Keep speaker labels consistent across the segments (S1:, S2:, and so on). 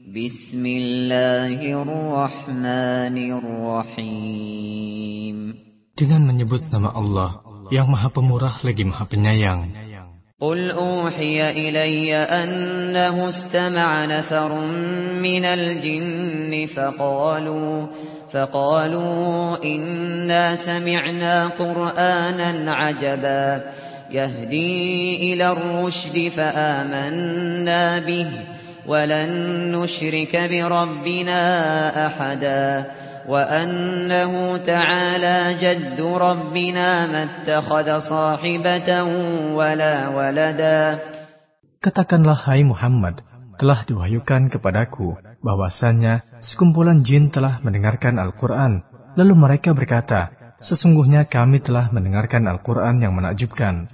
S1: بسم الله الرحمن الرحيم.
S2: Dengan menyebut nama Allah yang Maha Pemurah lagi Maha Penyayang.
S1: قل أوحي إلي أنه استمع نفر من الجن فقالوا فقالوا إنا سمعنا قرآنا عجبا. يهدي إلى الرشد فآمنا به. ولن نشرك بربنا أحدا وأنه تعالى جد ربنا ما اتخذ صاحبة ولا ولدا
S2: Katakanlah hai Muhammad, telah diwahyukan kepadaku bahwasannya sekumpulan jin telah mendengarkan Al-Quran. Lalu mereka berkata, sesungguhnya kami telah mendengarkan Al-Quran yang menakjubkan,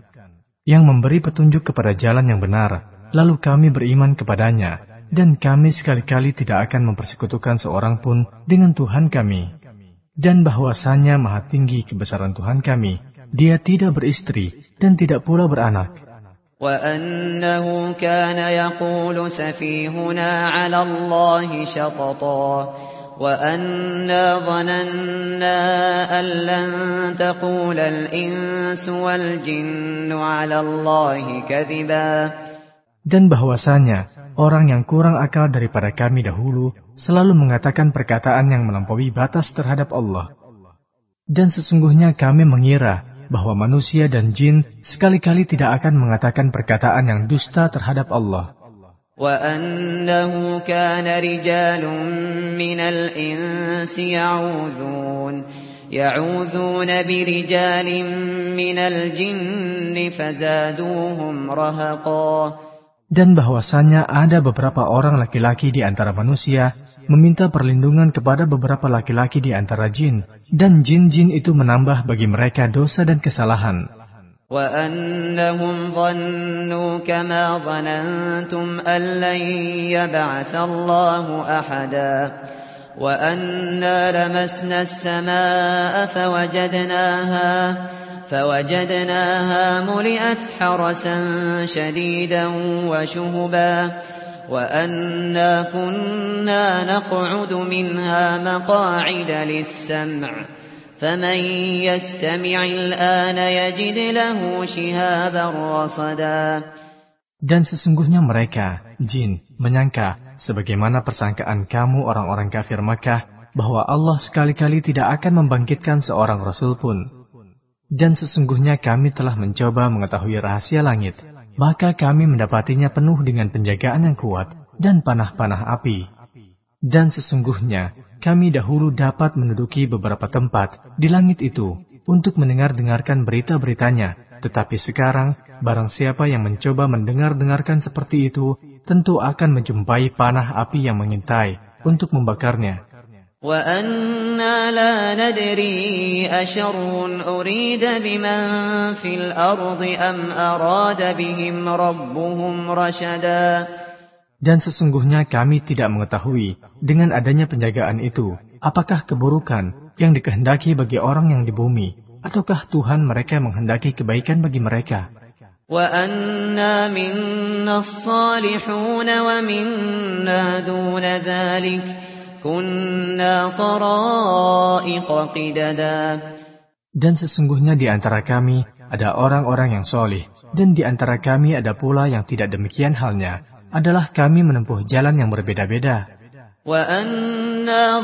S2: yang memberi petunjuk kepada jalan yang benar. Lalu kami beriman kepadanya, dan kami sekali-kali tidak akan mempersekutukan seorang pun dengan Tuhan kami. Dan bahwasanya maha tinggi kebesaran Tuhan kami, dia tidak beristri dan tidak pula beranak.
S1: وأنه كان يقول سفيهنا على الله شططا وأنا ظننا أن لن تقول الإنس والجن على الله كذبا
S2: Dan bahwasanya orang yang kurang akal daripada kami dahulu selalu mengatakan perkataan yang melampaui batas terhadap Allah. Dan sesungguhnya kami mengira bahwa manusia dan jin sekali-kali tidak akan mengatakan perkataan yang dusta terhadap Allah.
S1: وأنه كان رجال من الإنس يعوذون يعوذون برجال من الجن فزادوهم رهقا
S2: Dan bahwasanya ada beberapa orang laki-laki di antara manusia meminta perlindungan kepada beberapa laki-laki di antara jin, dan jin-jin itu menambah bagi mereka dosa dan kesalahan.
S1: وأنهم ظنوا كما ظننتم أن لن يبعث الله أحدا وأنا لمسنا السماء فوجدناها فوجدناها ملئت حرسا شديدا وشهبا وأنا كنا نقعد منها مقاعد للسمع فمن يستمع الآن يجد له شهابا رصدا
S2: Dan sesungguhnya mereka, jin, menyangka, sebagaimana persangkaan kamu orang-orang kafir Makkah, bahwa Allah sekali-kali tidak akan membangkitkan seorang Rasul pun. Dan sesungguhnya kami telah mencoba mengetahui rahasia langit, maka kami mendapatinya penuh dengan penjagaan yang kuat dan panah-panah api. Dan sesungguhnya kami dahulu dapat menduduki beberapa tempat di langit itu untuk mendengar-dengarkan berita-beritanya, tetapi sekarang barang siapa yang mencoba mendengar-dengarkan seperti itu tentu akan menjumpai panah api yang mengintai untuk membakarnya.
S1: وأنا لا ندري أشر أريد بمن في الأرض أم أراد بهم ربهم رشدا
S2: Dan sesungguhnya kami tidak mengetahui dengan adanya penjagaan itu, apakah keburukan yang dikehendaki bagi orang yang di bumi, ataukah Tuhan mereka menghendaki kebaikan bagi mereka.
S1: وأنا منا الصالحون ومنا دون ذلك كنا طرائق قددا
S2: Dan sesungguhnya di antara kami ada orang-orang yang solih, dan di antara kami ada pula yang tidak demikian halnya, adalah kami menempuh jalan yang berbeda-beda.
S1: وأنا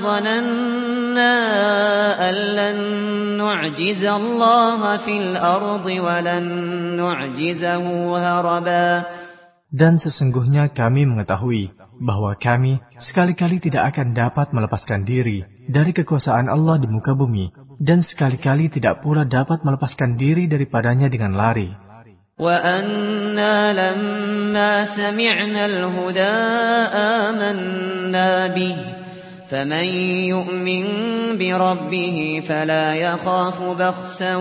S2: Dan sesungguhnya kami mengetahui bahwa kami sekali-kali tidak akan dapat melepaskan diri dari kekuasaan Allah di muka bumi, dan sekali-kali tidak pula dapat melepaskan diri daripadanya dengan lari.
S1: وأنا لما سمعنا الهدى آمنا به فمن يؤمن بربه فلا يخاف بخسا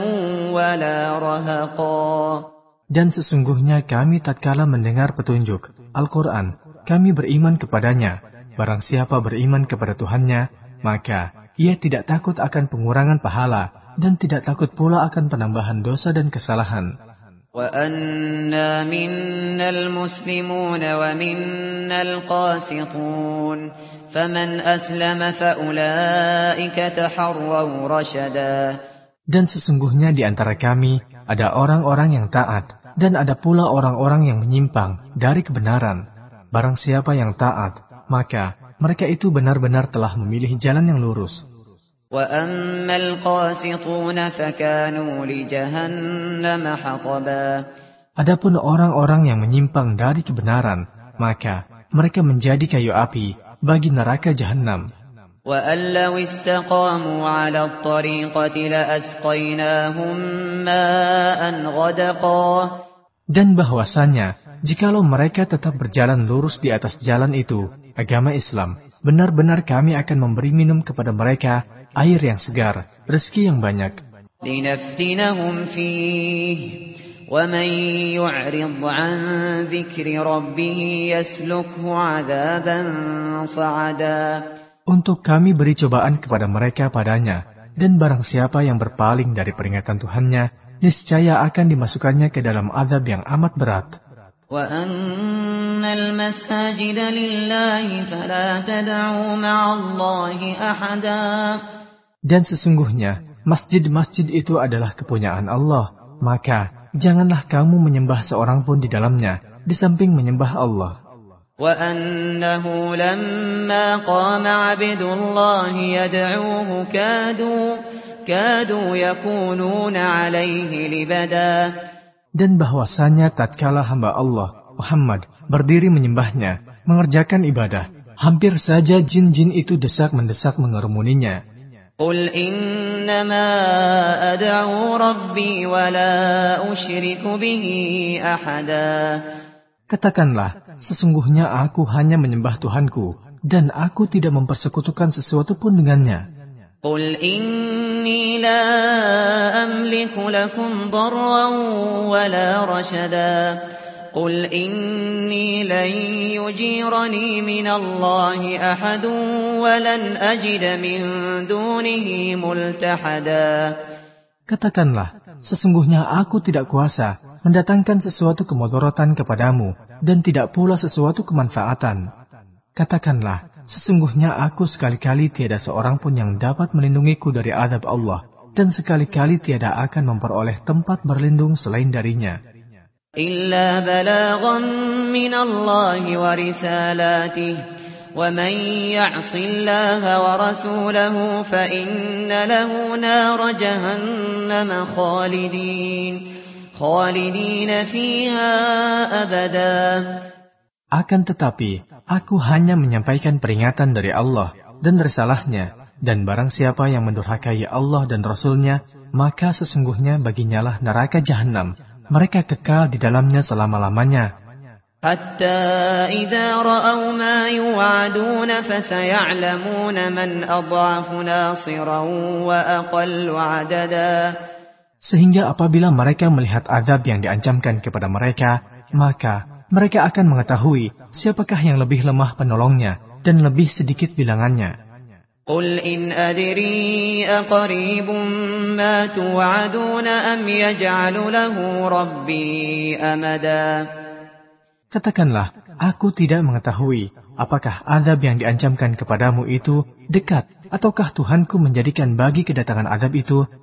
S1: ولا رهقا
S2: Dan sesungguhnya kami tatkala mendengar petunjuk, Al-Quran, kami beriman kepadanya. Barang siapa beriman kepada Tuhannya, maka ia tidak takut akan pengurangan pahala dan tidak takut pula akan penambahan dosa dan kesalahan.
S1: وأنا منا المسلمون ومنا القاسطون فمن أسلم فأولئك تحروا رشدا
S2: Dan sesungguhnya di antara kami ada orang-orang yang taat dan ada pula orang-orang yang menyimpang dari kebenaran. Barang siapa yang taat, maka mereka itu benar-benar telah memilih jalan yang lurus.
S1: وَأَمَّا الْقَاسِطُونَ فَكَانُوا لِجَهَنَّمَ حَطَبًا
S2: Adapun orang-orang yang menyimpang dari kebenaran, maka mereka menjadi kayu api bagi neraka jahanam.
S1: وَأَن لَّوْ اسْتَقَامُوا عَلَى الطَّرِيقَةِ لَأَسْقَيْنَاهُم مَّاءً غَدَقًا
S2: Dan bahwasanya, jikalau mereka tetap berjalan lurus di atas jalan itu, agama Islam, benar-benar kami akan memberi minum kepada mereka air yang segar, rezeki yang banyak.
S1: لِنَفْتِنَهُمْ فِيهِ وَمَن يُعْرِضْ عَن ذِكْرِ رَبِّهِ يَسْلُكْهُ عَذَابًا صَعَدًا
S2: untuk kami beri cobaan kepada mereka padanya, dan barang siapa yang berpaling dari peringatan Tuhannya, niscaya akan dimasukkannya ke dalam azab yang amat berat. Dan sesungguhnya, masjid-masjid itu adalah kepunyaan Allah, maka janganlah kamu menyembah seorang pun di dalamnya, di samping menyembah Allah.
S1: وَأَنَّهُ لَمَّا قَامَ عَبْدُ اللَّهِ يَدْعُوهُ كَادُوا كَادُوا يَكُونُونَ عَلَيْهِ لِبَدًا
S2: Dan bahwasanya tatkala hamba Allah, Muhammad, berdiri menyembahnya, mengerjakan ibadah, hampir saja jin-jin itu desak-mendesak mengerumuninya.
S1: قُلْ إِنَّمَا أَدْعُو رَبِّي وَلَا أُشْرِكُ بِهِ أَحَدًا
S2: Katakanlah, sesungguhnya aku hanya menyembah Tuhanku, dan aku tidak mempersekutukan sesuatu pun dengannya.
S1: قُلْ إِنِّي لَا أَمْلِكُ لَكُمْ ضَرًّا وَلَا رَشَدًا قُلْ إِنِّي لَن يُجِيرَنِي مِنَ اللَّهِ أَحَدٌ وَلَنْ أَجِدَ مِن دُونِهِ مُلْتَحَدًا
S2: Katakanlah, sesungguhnya aku tidak kuasa mendatangkan sesuatu kemudorotan kepadamu, dan tidak pula sesuatu kemanfaatan. Katakanlah, sesungguhnya aku sekali-kali tiada seorang pun yang dapat melindungiku dari azab Allah, dan sekali-kali tiada akan memperoleh tempat berlindung selain darinya.
S1: إِلَّا بَلَاغًا مِّنَ اللَّهِ وَرِسَالَاتِهِ وَمَن يَعْصِ اللَّهَ وَرَسُولَهُ فَإِنَّ لَهُ نَارَ جَهَنَّمَ خَالِدِينَ
S2: akan tetapi, aku hanya menyampaikan peringatan dari Allah dan risalahnya, dan barang siapa yang mendurhakai Allah dan Rasulnya, maka sesungguhnya baginya lah neraka jahanam. Mereka kekal di dalamnya selama-lamanya,
S1: Hatta
S2: Sehingga apabila mereka melihat azab yang diancamkan kepada mereka, maka mereka akan mengetahui siapakah yang lebih lemah penolongnya dan lebih sedikit bilangannya.
S1: قل إن أدري أقريب ما توعدون أم يجعل له ربي أمدا
S2: Katakanlah, aku tidak mengetahui apakah azab yang diancamkan kepadamu itu dekat ataukah Tuhanku menjadikan bagi kedatangan azab itu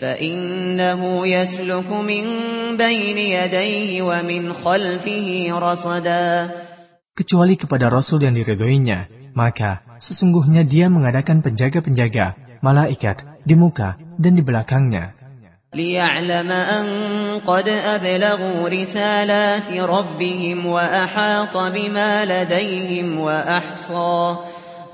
S1: فإنه يسلك من بين يديه ومن خلفه رصدا
S2: Kecuali kepada Rasul yang diridhoinya, maka sesungguhnya dia mengadakan penjaga-penjaga, malaikat, di muka dan di belakangnya.
S1: ليعلم أن قد أبلغوا رسالات ربهم وأحاط بما لديهم وأحصى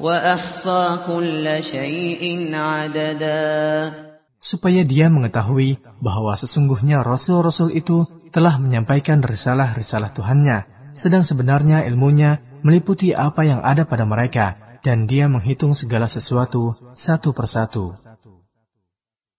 S1: وأحصى كل شيء عددا
S2: supaya dia mengetahui bahwa sesungguhnya rasul-rasul itu telah menyampaikan risalah-risalah Tuhannya, sedang sebenarnya ilmunya meliputi apa yang ada pada mereka, dan dia menghitung segala sesuatu satu persatu.